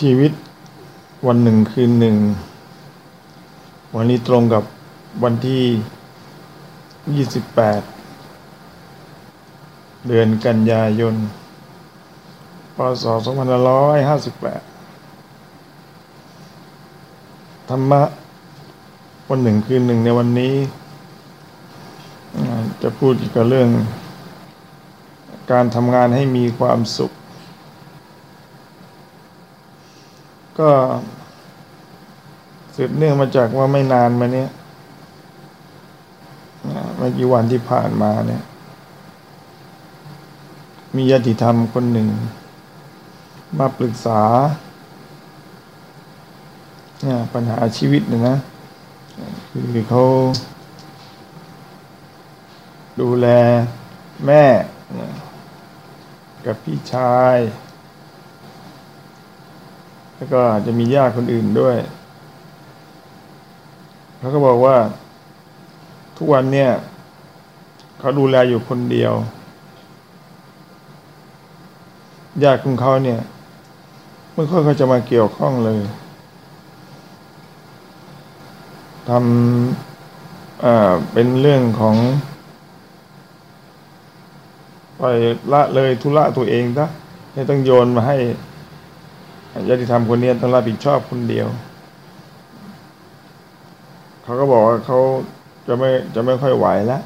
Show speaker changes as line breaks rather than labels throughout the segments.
ชีวิตวันหนึ่งคืนหนึ่ง วันนี้ตรงกับวันที่ 28 เดือนกันยายน พศ 2558 ธรรมะวันหนึ่งคืนหนึ่งในวันนี้ จะพูดเกี่ยวกับเรื่อง การทำงานให้มีความสุข ก็สืบเนื่องมาจากว่าไม่นานมาเนี้ยไม่กี่วันที่ผ่านมาเนี่ย มีญาติธรรมคนหนึ่ง มาปรึกษาเนี่ยปัญหาชีวิตเนี่ยนะคือเขาดูแลแม่ กับพี่ชาย แล้วก็อาจจะมีญาติคนอื่นด้วยเขาก็บอกว่า ทุกวันเนี่ยเขาดูแลอยู่คนเดียวญาติของเขาเนี่ยไม่ค่อยเขาจะมาเกี่ยวข้องเลยทำเป็นเรื่องของไปละเลยธุระตัวเองซะไม่ต้องโยนมาให้ ญาติธรรมคนนี้ต้องรับผิดชอบคนเดียว เขาก็บอกว่าเขาจะไม่จะไม่ค่อยไหวแล้ว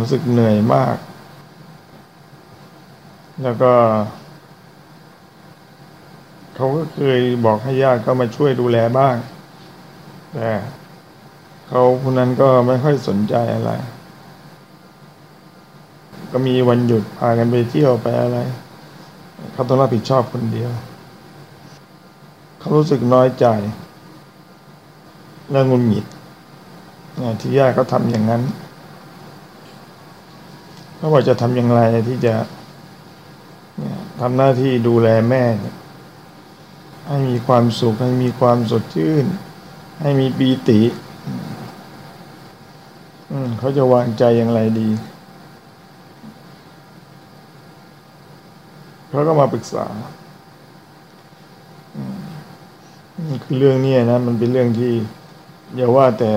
รู้สึกเหนื่อยมาก แล้วก็ เขาก็เคยบอกให้ญาติก็มาช่วยดูแลบ้าง แต่เขาคนนั้นก็ไม่ค่อยสนใจอะไร ก็มีวันหยุดพากันไปเที่ยวไปอะไร เขาต้องรับผิดชอบคนเดียว เขารู้สึกน้อยใจและงุนหงิดที่ญาติเขาทำอย่างนั้นเขาบอกจะทำอย่างไรที่จะทำหน้าที่ดูแลแม่ ให้มีความสุข ให้มีความสดชื่น ให้มีปีติเขาจะวางใจอย่างไรดีเขาก็มาปรึกษา คือเรื่องนี้นะ มันเป็นเรื่องที่อย่าว่าแต่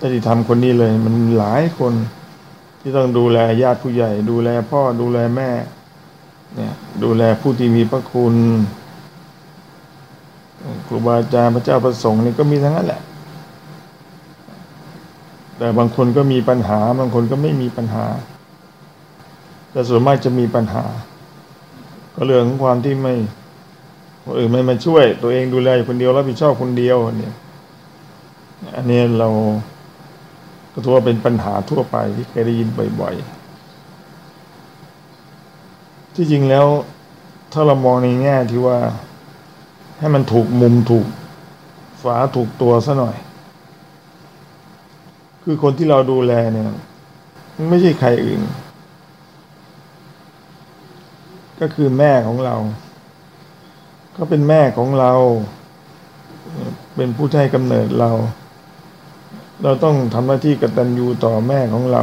จติธรรมคนนี้เลย มันหลายคนที่ต้องดูแลญาติผู้ใหญ่ ดูแลพ่อดูแลแม่ เนี่ย ดูแลผู้ที่มีพระคุณครูบาอาจารย์พระเจ้าประสงค์นี่ก็มีทั้งนั้นแหละ แต่บางคนก็มีปัญหา บางคนก็ไม่มีปัญหา แต่ส่วนมากจะมีปัญหา ก็เรื่องของความที่ไม่ คนอื่นไม่มาช่วย ตัวเองดูแลคนเดียวรับผิดชอบคนเดียวเนี่ยอันนี้เราก็ถือว่าเป็นปัญหาทั่วไปที่เคยได้ยินบ่อยๆ ที่จริงแล้วถ้าเรามองในแง่ที่ว่า ให้มันถูกมุมถูกฝาถูกตัวซะหน่อย คือคนที่เราดูแลเนี่ยไม่ใช่ใครอื่น ก็คือแม่ของเรา ก็เป็นแม่ของเรา เป็นผู้ให้กำเนิดเรา เราต้องทำหน้าที่กตัญญูต่อแม่ของเรา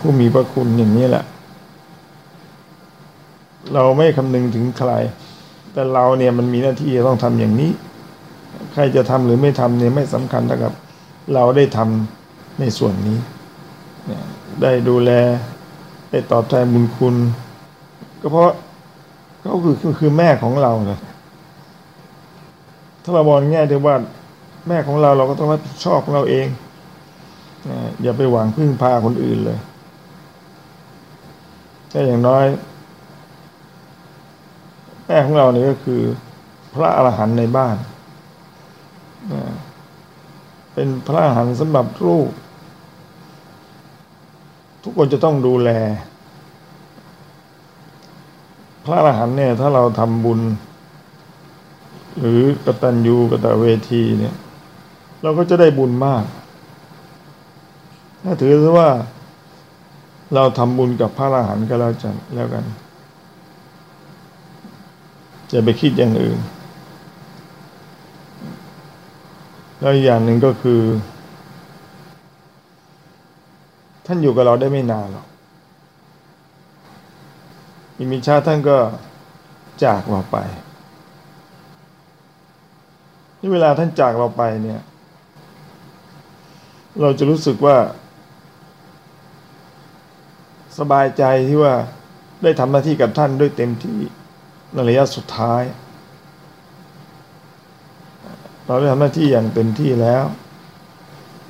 ผู้มีพระคุณอย่างนี้แหละ เราไม่คำนึงถึงใคร แต่เราเนี่ยมันมีหน้าที่จะต้องทำอย่างนี้ ใครจะทำหรือไม่ทำเนี่ยไม่สำคัญเท่ากับ เราได้ทำในส่วนนี้ ได้ดูแลได้ตอบแทนบุญคุณ ก็เพราะ เขาคือคือแม่ของเราเลยถ้าเรามองแง่ที่ว่าแม่ของเราเราก็ต้องรับผิดชอบของเราเองอย่าไปหวังพึ่งพาคนอื่นเลยแค่อย่างน้อย แม่ของเราเนี่ยก็คือ พระอรหันต์ในบ้านเป็นพระอรหันต์สำหรับลูก ทุกคนจะต้องดูแล ระอรหันต์เนี่ย ถ้าเราทำบุญ หรือกตัญญูกตเวทีเนี่ย เราก็จะได้บุญมากถ้าถือซะว่าเราทำบุญกับพระอรหันต์ก็แล้วจันแล้วกัน จะไปคิดอย่างอื่น แล้วอย่างหนึ่งก็คือ ท่านอยู่กับเราได้ไม่นานหรอก อิมิชาท่านก็จากเราไปนี่เวลาท่านจากเราไปเนี่ย เราจะรู้สึกว่า สบายใจที่ว่าได้ทำหน้าที่กับท่านด้วยเต็มที่ในระยะสุดท้าย เราได้ทำหน้าที่อย่างเต็มที่แล้ว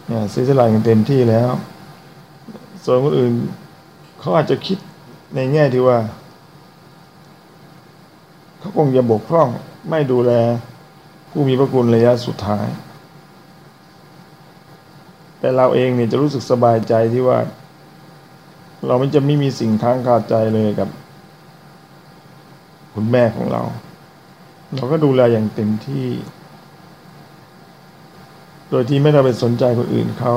เนี่ยเสียสละอย่างเต็มที่แล้ว ส่วนคนอื่นเขาอาจจะคิดในแง่ที่ว่า เขาคงจะบกพร่องไม่ดูแลผู้มีพระคุณระยะสุดท้าย แต่เราเองเนี่ยจะรู้สึกสบายใจที่ว่า เราไม่จะไม่มีสิ่งค้างคาใจเลยกับ คุณแม่ของเรา เราก็ดูแลอย่างเต็มที่ โดยที่ไม่ต้องไปสนใจคนอื่นเขา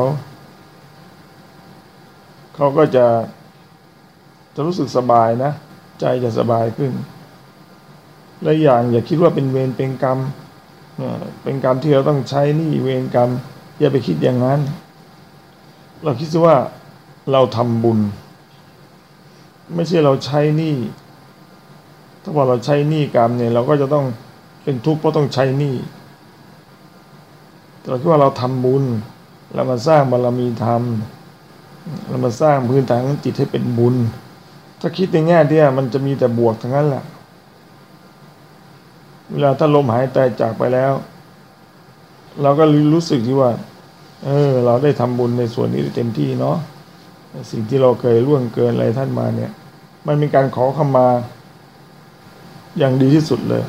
เขาก็จะจะรู้สึกสบายนะ ใจจะสบายขึ้น และอย่างอย่าคิดว่าเป็นเวรเป็นกรรมเป็นกรรมที่เราต้องใช้นี่เวรกรรม อย่าไปคิดอย่างนั้น เราคิดว่าเราทำบุญ ไม่ใช่เราใช้นี้ถ้าว่าเราใช้นี้กรรมเนี่ย เราก็จะต้องเป็นทุกข์เพราะต้องใช้นี้เราคิดว่าเราทำบุญ เรามาสร้างบารมีธรรม เรามาสร้างพื้นฐานของจิตให้เป็นบุญ ถ้าคิดในแง่ที่มันจะมีแต่บวกทั้งนั้นแหละ เวลาถ้าลมหายใจจากไปแล้ว เราก็รู้สึกที่ว่า เออ เราได้ทำบุญในส่วนนี้เต็มที่เนาะสิ่งที่เราเคยล่วงเกินอะไรท่านมาเนี่ย มันเป็นการขอขมา อย่างดีที่สุดเลย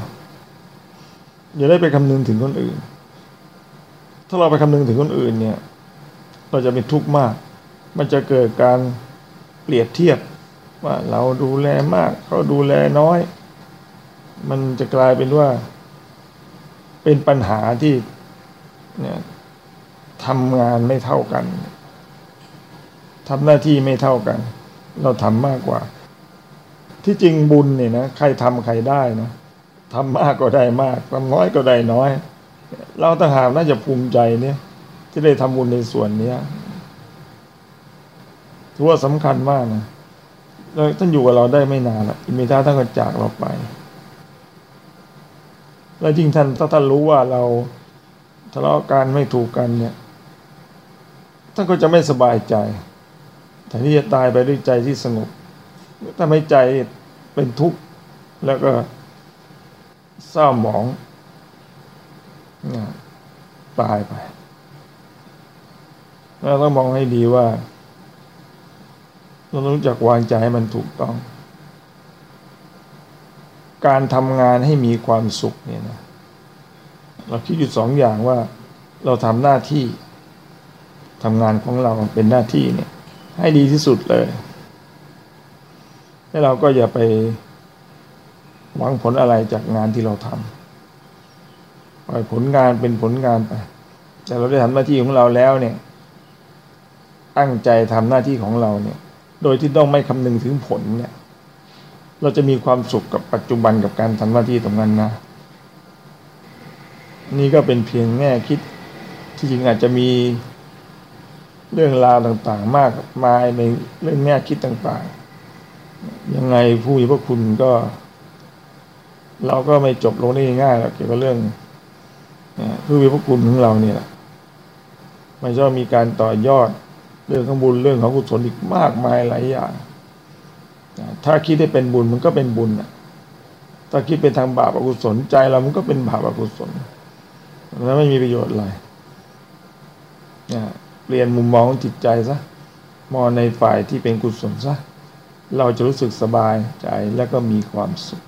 อย่าได้ไปคำนึงถึงคนอื่น ถ้าเราไปคำนึงถึงคนอื่นเนี่ย เราจะเป็นทุกข์มาก มันจะเกิดการเปรียบเทียบว่าเราดูแลมากเขาดูแลน้อย มันจะกลายเป็นว่า เป็นปัญหาที่เนี่ยทำงานไม่เท่ากันทำหน้าที่ไม่เท่ากัน เราทำมากกว่า ที่จริงบุญเนี่ยนะใครทำใครได้นะทำมากก็ได้มากทำน้อยก็ได้น้อย เราต่างหากน่าจะภูมิใจเนี่ยที่ได้ทำบุญในส่วนนี้ถือว่าสำคัญมากนะแล้วท่านอยู่กับเราได้ไม่นานละอิมิท้าท่านก็จากเราไป แล้วจริงท่านถ้าท่านรู้ว่าเราทะเลาะกันไม่ถูกกันเนี่ยท่านก็จะไม่สบายใจแต่ที่จะตายไปด้วยใจที่สงบถ้าไม่ใจเป็นทุกข์แล้วก็เศร้าหมองตายไปเราต้องมองให้ดีว่าเราต้องรู้จักวางใจให้มันถูกต้อง การทำงานให้มีความสุขเนี่ยนะเราคิดอยู่สองอย่างว่าเราทำหน้าที่ทำงานของเราเป็นหน้าที่เนี่ย ให้ดีที่สุดเลย แล้วเราก็อย่าไปหวังผลอะไรจากงานที่เราทำปล่อยผลงานเป็นผลงานไป แต่เราได้ทำหน้าที่ของเราแล้วเนี่ย ตั้งใจทำหน้าที่ของเราเนี่ย โดยที่ต้องไม่คำนึงถึงผลเนี่ย เราจะมีความสุขกับปัจจุบันกับการทำหน้าที่ตรงนั้นนะ นี่ก็เป็นเพียงแง่คิดที่จริงอาจจะมีเรื่องราวต่างๆ มากมายในเรื่องแง่คิดต่างๆ ยังไงผู้มีพระคุณก็ เราก็ไม่จบลงได้ง่ายหรอกเกี่ยวกับเรื่องผู้มีพระคุณของเราเนี่ยมันจะมีการต่อยอดเรื่องของบุญเรื่องของกุศลอีกมากมายหลายอย่าง ถ้าคิดได้เป็นบุญมันก็เป็นบุญถ้าคิดเป็นทางบาปอกุศลใจเรามันก็เป็นบาปอกุศลแล้วไม่มีประโยชน์อะไรเปลี่ยนมุมมองของจิตใจซะมองในฝ่ายที่เป็นกุศลซะเราจะรู้สึกสบายใจและก็มีความสุข